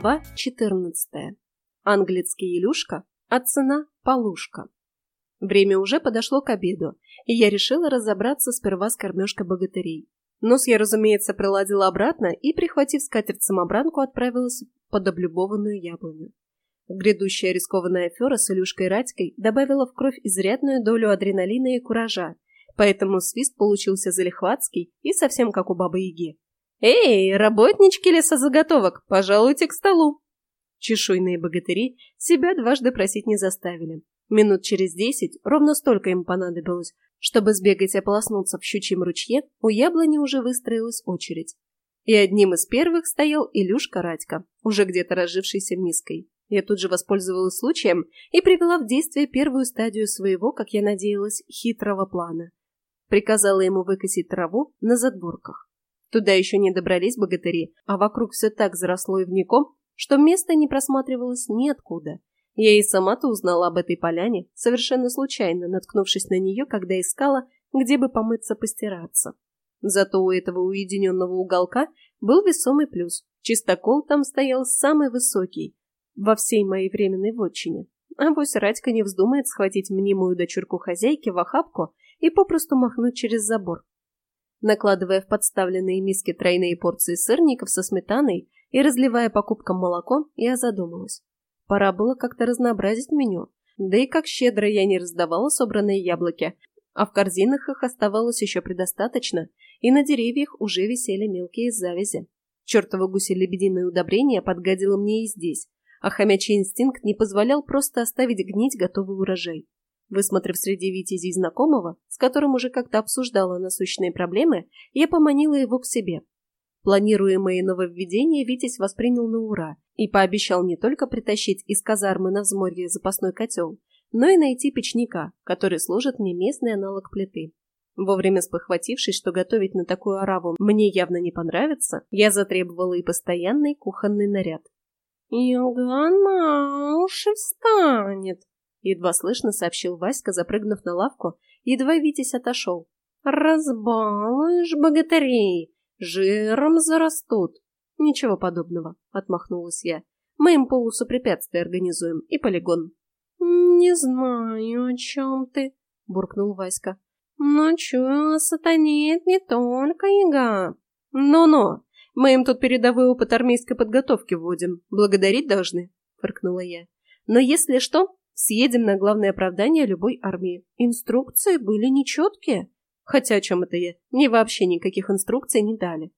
Глава 14. Английский Илюшка, а цена – полушка. Время уже подошло к обеду, и я решила разобраться сперва с кормежкой богатырей. Нос я, разумеется, приладила обратно и, прихватив скатерть-самобранку, отправилась под облюбованную яблоню. Грядущая рискованная афера с Илюшкой Радькой добавила в кровь изрядную долю адреналина и куража, поэтому свист получился залихватский и совсем как у Бабы-Яги. «Эй, работнички лесозаготовок, пожалуйте к столу!» Чешуйные богатыри себя дважды просить не заставили. Минут через десять, ровно столько им понадобилось, чтобы сбегать и ополоснуться в щучьем ручье, у яблони уже выстроилась очередь. И одним из первых стоял Илюшка Радька, уже где-то разжившийся миской. Я тут же воспользовалась случаем и привела в действие первую стадию своего, как я надеялась, хитрого плана. Приказала ему выкосить траву на задворках. Туда еще не добрались богатыри, а вокруг все так заросло ивником, что место не просматривалось ниоткуда. Я и сама-то узнала об этой поляне, совершенно случайно, наткнувшись на нее, когда искала, где бы помыться-постираться. Зато у этого уединенного уголка был весомый плюс. Чистокол там стоял самый высокий во всей моей временной вотчине. А вось Радька не вздумает схватить мнимую дочурку хозяйки в охапку и попросту махнуть через забор. Накладывая в подставленные миски тройные порции сырников со сметаной и разливая по кубкам молоко, я задумалась. Пора было как-то разнообразить меню. Да и как щедро я не раздавала собранные яблоки, а в корзинах их оставалось еще предостаточно, и на деревьях уже висели мелкие завязи. Чертово гуси-лебединое удобрение подгадило мне и здесь, а хомячий инстинкт не позволял просто оставить гнить готовый урожай. Высмотрев среди витязей знакомого, с которым уже как-то обсуждала насущные проблемы, я поманила его к себе. Планируемые нововведения Витязь воспринял на ура и пообещал не только притащить из казармы на взморье запасной котел, но и найти печника, который служит мне местный аналог плиты. Вовремя спохватившись, что готовить на такую ораву мне явно не понравится, я затребовала и постоянный кухонный наряд. «Юган на уши встанет», Едва слышно сообщил Васька, запрыгнув на лавку, едва Витязь отошел. «Разбалуешь богатырей, жиром зарастут». «Ничего подобного», — отмахнулась я. «Мы им полосу препятствий организуем и полигон». «Не знаю, о чем ты», — буркнул Васька. «Но чую, сатанеет не только яга». «Ну-ну, мы им тут передовой опыт армейской подготовки вводим. Благодарить должны», — фыркнула я. «Но если что, Съедем на главное оправдание любой армии. Инструкции были нечеткие. Хотя о чем это я? Мне вообще никаких инструкций не дали.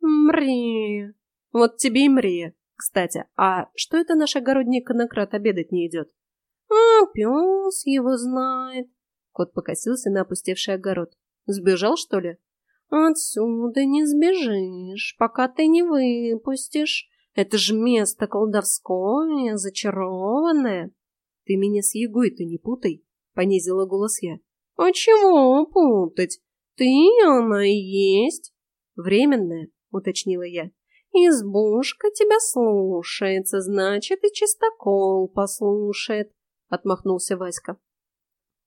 Мрия. Вот тебе и мрия. Кстати, а что это наш огородний конократ обедать не идет? А, пес его знает. Кот покосился на опустевший огород. Сбежал, что ли? Отсюда не сбежишь, пока ты не выпустишь. Это же место колдовское, зачарованное. «Ты меня с Егой-то не путай», — понизила голос я. «А чего путать? Ты она и есть». «Временная», — уточнила я. «Избушка тебя слушается, значит, и чистокол послушает», — отмахнулся Васька.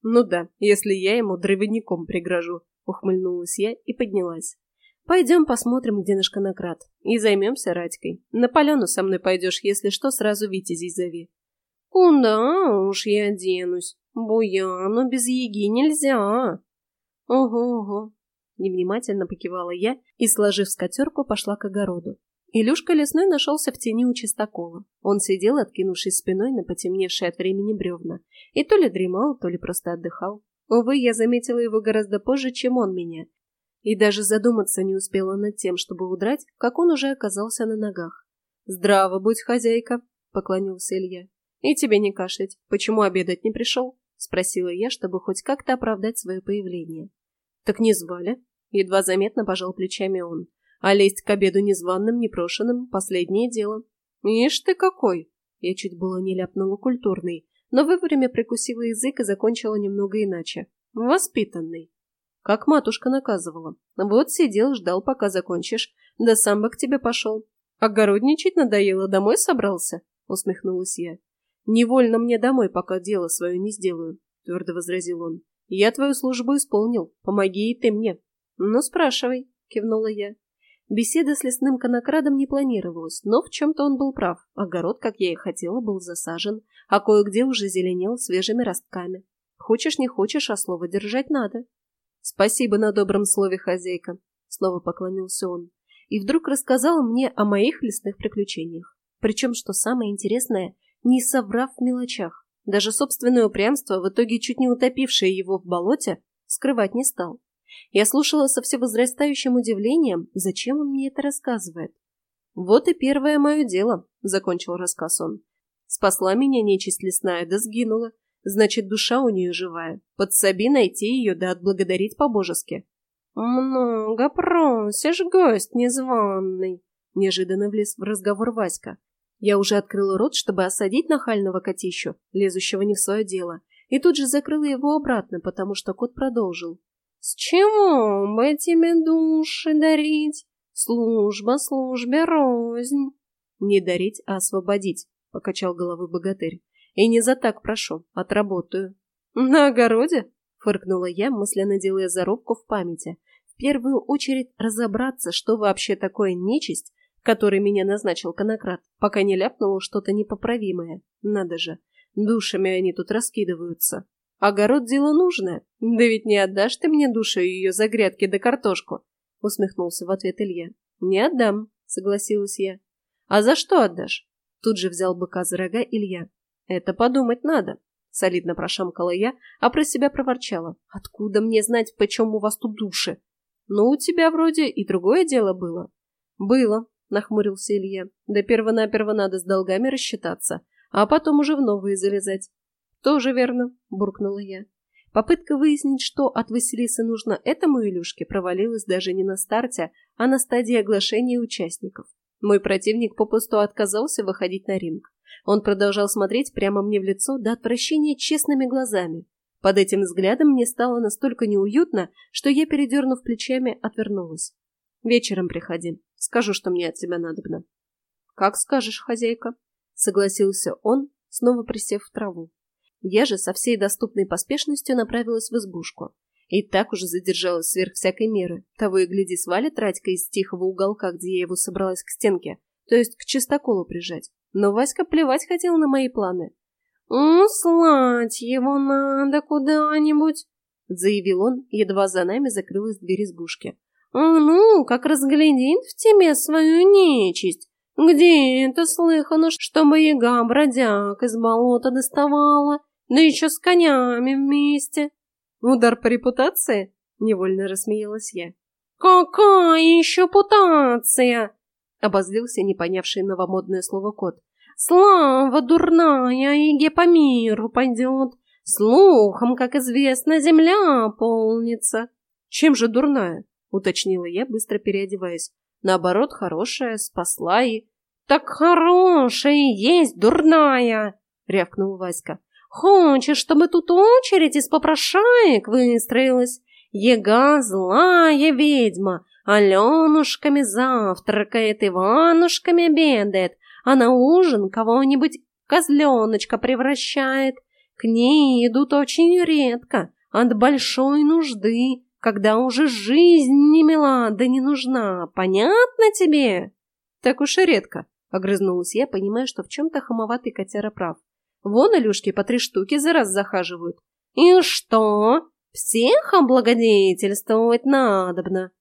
«Ну да, если я ему дровяником пригрожу», — ухмыльнулась я и поднялась. «Пойдем посмотрим, где наш конократ, и займемся Радькой. На поляну со мной пойдешь, если что, сразу Витязей зови. Куда уж я денусь? Буяну без еги нельзя. Ого-ого. Невнимательно покивала я и, сложив скатерку, пошла к огороду. Илюшка лесной нашелся в тени у чистокола. Он сидел, откинувшись спиной на потемневшие от времени бревна, и то ли дремал, то ли просто отдыхал. Увы, я заметила его гораздо позже, чем он меня, и даже задуматься не успела над тем, чтобы удрать, как он уже оказался на ногах. «Здраво будь, хозяйка!» — поклонился Илья. «И тебе не кашлять. Почему обедать не пришел?» — спросила я, чтобы хоть как-то оправдать свое появление. «Так не звали?» — едва заметно пожал плечами он. «А лезть к обеду незваным, непрошенным — последнее дело». «Ишь ты какой!» Я чуть было не ляпнула культурный, но вовремя прикусила язык и закончила немного иначе. «Воспитанный». Как матушка наказывала. Вот сидел, ждал, пока закончишь, да сам бы к тебе пошел. Огородничать надоело, домой собрался? Усмехнулась я. «Невольно мне домой, пока дело свое не сделаю», — твердо возразил он. «Я твою службу исполнил. Помоги и ты мне». «Ну, спрашивай», — кивнула я. Беседа с лесным конокрадом не планировалась, но в чем-то он был прав. Огород, как я и хотела, был засажен, а кое-где уже зеленел свежими ростками. Хочешь, не хочешь, а слово держать надо. Спасибо на добром слове, хозяйка. Снова поклонился он. И вдруг рассказал мне о моих лесных приключениях. Причем, что самое интересное, не соврав в мелочах. Даже собственное упрямство, в итоге чуть не утопившее его в болоте, скрывать не стал. Я слушала со всевозрастающим удивлением, зачем он мне это рассказывает. «Вот и первое мое дело», — закончил рассказ он. «Спасла меня нечисть лесная, да сгинула. Значит, душа у нее живая. Подсоби найти ее, да отблагодарить по-божески». «Много просишь, гость незваный», — неожиданно влез в разговор Васька. Я уже открыла рот, чтобы осадить нахального котищу, лезущего не в свое дело, и тут же закрыла его обратно, потому что кот продолжил. «С чего бы тебе души дарить? Служба службе рознь». «Не дарить, а освободить», — покачал головой богатырь. «И не за так прошу, отработаю». «На огороде?» — фыркнула я, мысленно делая зарубку в памяти. В первую очередь разобраться, что вообще такое нечисть, который меня назначил конократ, пока не ляпнуло что-то непоправимое. Надо же, душами они тут раскидываются. Огород дело нужное. Да ведь не отдашь ты мне душу ее за грядки да картошку, усмехнулся в ответ Илья. Не отдам, согласилась я. А за что отдашь? Тут же взял быка за рога Илья. Это подумать надо, солидно прошамкала я, а про себя проворчала. Откуда мне знать, почем у вас тут души? Ну, у тебя вроде и другое дело было. Было, — нахмурился Илья. «Да перво-наперво надо с долгами рассчитаться, а потом уже в новые залезать». «Тоже верно», — буркнула я. Попытка выяснить, что от Василисы нужно этому Илюшке, провалилась даже не на старте, а на стадии оглашения участников. Мой противник попусту отказался выходить на ринг. Он продолжал смотреть прямо мне в лицо до отвращения честными глазами. Под этим взглядом мне стало настолько неуютно, что я, передернув плечами, отвернулась. «Вечером приходи», Скажу, что мне от тебя надобно. Как скажешь, хозяйка, согласился он, снова присев в траву. Я же со всей доступной поспешностью направилась в избушку. И так уже задержалась сверх всякой меры. Того и гляди, свалит Радька из тихого уголка, где я его собралась к стенке, то есть к чистоколу прижать. Но Васька плевать хотел на мои планы. «Услать его надо куда-нибудь», — заявил он, едва за нами закрылась дверь избушки. Ну, как разглядит в тебе свою нечисть. Где это слыхано, чтобы яга бродяг из болота доставала, да еще с конями вместе? Удар по репутации? Невольно рассмеялась я. Какая еще путация? Обозлился не понявший новомодное слово кот. Слава дурная, Иге по миру пойдет. Слухом, как известно, земля полнится. Чем же дурная? — уточнила я, быстро переодеваясь. «Наоборот, хорошая, спасла и...» «Так хорошая есть дурная!» — рявкнул Васька. «Хочешь, чтобы тут очередь из попрошаек выстроилась? Ега злая ведьма, Аленушками завтракает, Иванушками обедает, а на ужин кого-нибудь козленочка превращает. К ней идут очень редко, от большой нужды, когда уже жизнь не мила, да не нужна. Понятно тебе? Так уж и редко, огрызнулась я, понимая, что в чем-то хамоватый котяра прав. Вон Илюшки по три штуки за раз захаживают. И что? Всех облагодетельствовать надобно.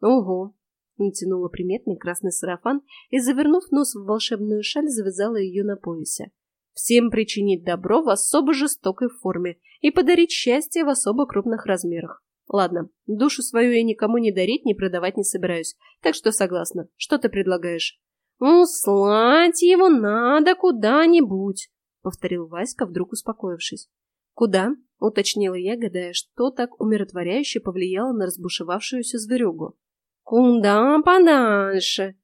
Ого, натянула приметный красный сарафан и, завернув нос в волшебную шаль, завязала ее на поясе. Всем причинить добро в особо жестокой форме и подарить счастье в особо крупных размерах. Ладно, душу свою я никому не дарить, не продавать не собираюсь, так что согласна. Что ты предлагаешь? «Услать его надо куда-нибудь», — повторил Васька, вдруг успокоившись. «Куда?» — уточнила я, гадая, что так умиротворяюще повлияло на разбушевавшуюся зверюгу. «Куда подальше?»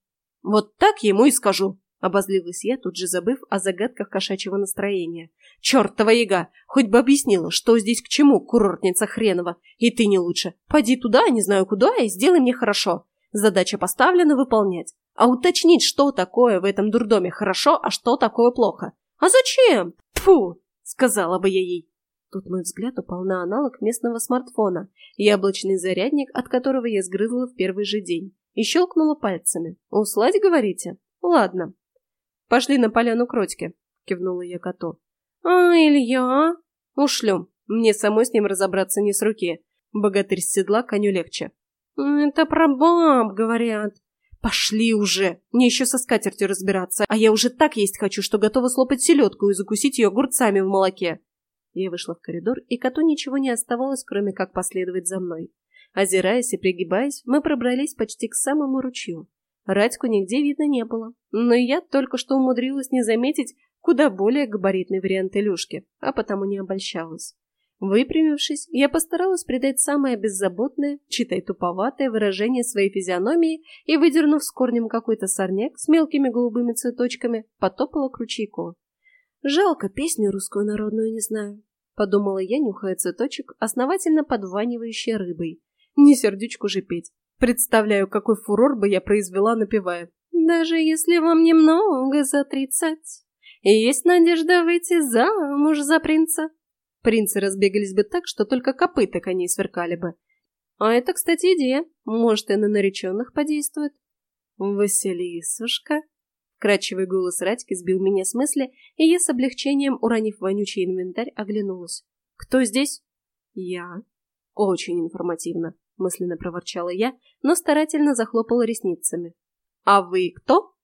«Вот так ему и скажу», Обозлилась я, тут же забыв о загадках кошачьего настроения. «Чертова яга! Хоть бы объяснила, что здесь к чему, курортница хренова! И ты не лучше! Пойди туда, не знаю куда, и сделай мне хорошо! Задача поставлена выполнять. А уточнить, что такое в этом дурдоме хорошо, а что такое плохо. А зачем? Тфу, сказала бы я ей. Тут мой взгляд упал на аналог местного смартфона, яблочный зарядник, от которого я сгрызла в первый же день. и щелкнула пальцами. «Услать, говорите? Ладно. Пошли на поляну Кротьки», — кивнула я коту. «А, Илья?» «Ушлем. Мне самой с ним разобраться не с руки. Богатырь с седла коню легче». «Это про баб, говорят». «Пошли уже! Мне еще со скатертью разбираться, а я уже так есть хочу, что готова слопать селедку и закусить ее огурцами в молоке». Я вышла в коридор, и коту ничего не оставалось, кроме как последовать за мной. Озираясь и пригибаясь, мы пробрались почти к самому ручью. Радьку нигде видно не было, но я только что умудрилась не заметить куда более габаритный вариант Илюшки, а потому не обольщалась. Выпрямившись, я постаралась придать самое беззаботное, читай туповатое выражение своей физиономии и, выдернув с корнем какой-то сорняк с мелкими голубыми цветочками, потопала к ручейку. «Жалко, песню русскую народную не знаю», — подумала я, нюхая цветочек, основательно подванивающий рыбой. «Не сердючку же петь. Представляю, какой фурор бы я произвела, напевая. Даже если вам немного за тридцать, и есть надежда выйти замуж за принца». Принцы разбегались бы так, что только копыта коней сверкали бы. А это, кстати, идея. Может, и на нареченных подействует. «Василисушка!» Кратчевый голос Радьки сбил меня с мысли, и я с облегчением, уронив вонючий инвентарь, оглянулась. «Кто здесь?» «Я». «Очень информативно», — мысленно проворчала я, но старательно захлопала ресницами. «А вы кто?»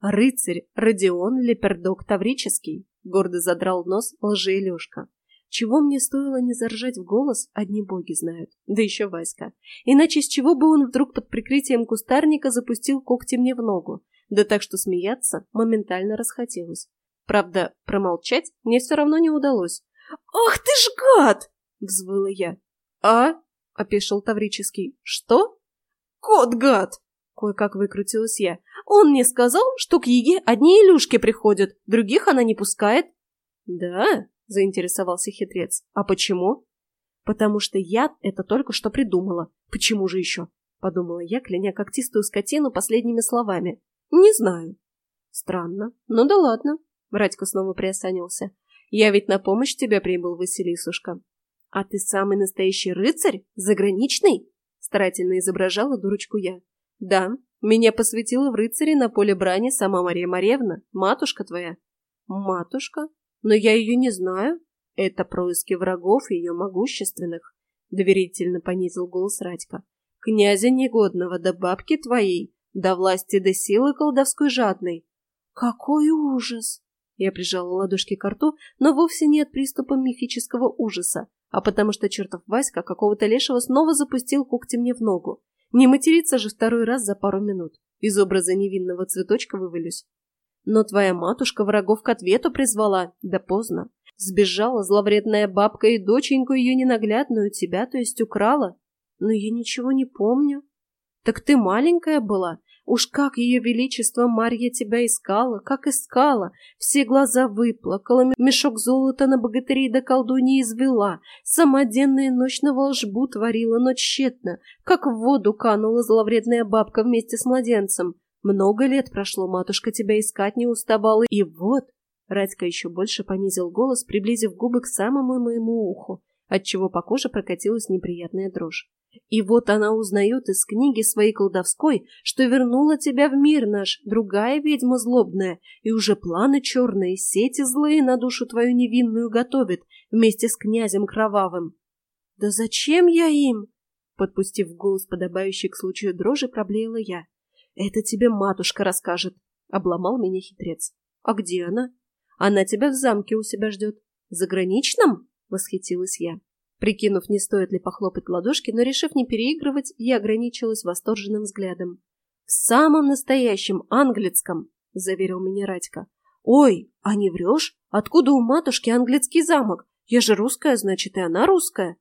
«Рыцарь Родион Лепердок Таврический», — гордо задрал нос лжи Лешка. Чего мне стоило не заржать в голос, одни боги знают. Да еще Васька. Иначе с чего бы он вдруг под прикрытием кустарника запустил когти мне в ногу? Да так что смеяться моментально расхотелось. Правда, промолчать мне все равно не удалось. «Ах ты ж гад!» — взвыла я. «А?» — опешил Таврический. «Что?» «Кот гад!» — кое-как выкрутилась я. «Он мне сказал, что к Еге одни Илюшки приходят, других она не пускает». «Да?» — заинтересовался хитрец. «А почему?» «Потому что я это только что придумала. Почему же еще?» — подумала я, кляня когтистую скотину последними словами. «Не знаю». «Странно. Ну да ладно». Радька снова приосанился. «Я ведь на помощь тебе прибыл, Василисушка». «А ты самый настоящий рыцарь? Заграничный?» Старательно изображала дурочку я. «Да, меня посвятила в рыцаре на поле брани сама Мария Маревна, матушка твоя». «Матушка?» Но я ее не знаю. Это происки врагов ее могущественных, — доверительно понизил голос Радька. Князя негодного да бабки твоей, до власти до силы колдовской жадной. Какой ужас! Я прижала ладошки к рту, но вовсе не от приступа мифического ужаса, а потому что чертов Васька какого-то лешего снова запустил когти мне в ногу. Не материться же второй раз за пару минут. Из образа невинного цветочка вывалюсь. Но твоя матушка врагов к ответу призвала, да поздно. Сбежала зловредная бабка и доченьку ее ненаглядную тебя, то есть украла. Но я ничего не помню. Так ты маленькая была. Уж как ее величество Марья тебя искала, как искала. Все глаза выплакала, мешок золота на богатырей да колдуньи извела. Самоденная ночь на волжбу творила, но тщетно. Как в воду канула зловредная бабка вместе с младенцем. Много лет прошло, матушка тебя искать не уставала, и вот...» Радька еще больше понизил голос, приблизив губы к самому моему уху, отчего по коже прокатилась неприятная дрожь. «И вот она узнает из книги своей колдовской, что вернула тебя в мир наш, другая ведьма злобная, и уже планы черные, сети злые на душу твою невинную готовит, вместе с князем кровавым». «Да зачем я им?» Подпустив голос, подобающий к случаю дрожи, проблеяла я. «Это тебе матушка расскажет», — обломал меня хитрец. «А где она?» «Она тебя в замке у себя ждет». «Заграничном?» — восхитилась я. Прикинув, не стоит ли похлопать ладошки, но решив не переигрывать, я ограничилась восторженным взглядом. «В самом настоящем английском», — заверил меня Радька. «Ой, а не врешь? Откуда у матушки английский замок? Я же русская, значит, и она русская».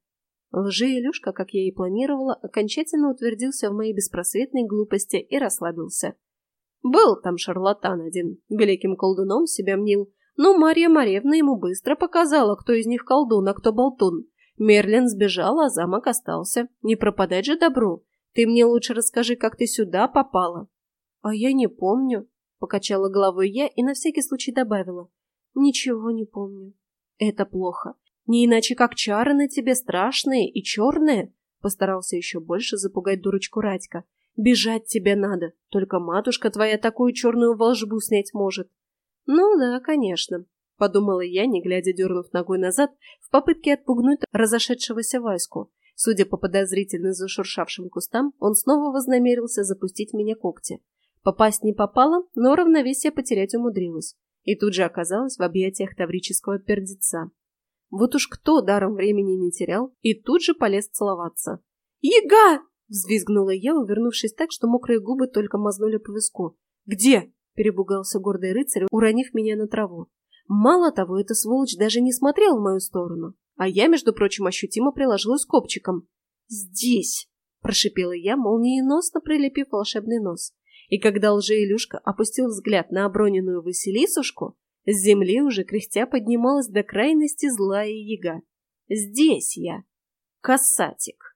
Лжи Илюшка, как я и планировала, окончательно утвердился в моей беспросветной глупости и расслабился. Был там шарлатан один, великим колдуном себя мнил, но Марья Маревна ему быстро показала, кто из них колдун, а кто болтун. Мерлин сбежал, а замок остался. Не пропадать же добру. Ты мне лучше расскажи, как ты сюда попала. А я не помню, покачала головой я и на всякий случай добавила. Ничего не помню. Это плохо. Не иначе как чары на тебе страшные и черные, постарался еще больше запугать дурочку Радька. Бежать тебе надо, только матушка твоя такую черную волжбу снять может. Ну да, конечно, подумала я, не глядя дернув ногой назад, в попытке отпугнуть разошедшегося Ваську. Судя по подозрительно зашуршавшим кустам, он снова вознамерился запустить меня когти. Попасть не попало, но равновесие потерять умудрилась. И тут же оказалась в объятиях таврического пердеца. Вот уж кто даром времени не терял и тут же полез целоваться. «Яга!» — взвизгнула я, увернувшись так, что мокрые губы только мазнули по виску. «Где?» — перебугался гордый рыцарь, уронив меня на траву. Мало того, эта сволочь даже не смотрел в мою сторону, а я, между прочим, ощутимо приложилась копчиком. «Здесь!» — прошипела я, молниеносно прилепив волшебный нос. И когда лже-илюшка опустил взгляд на оброненную Василисушку, с земли уже кряхтя поднималась до крайности злая яга. «Здесь я! Касатик!»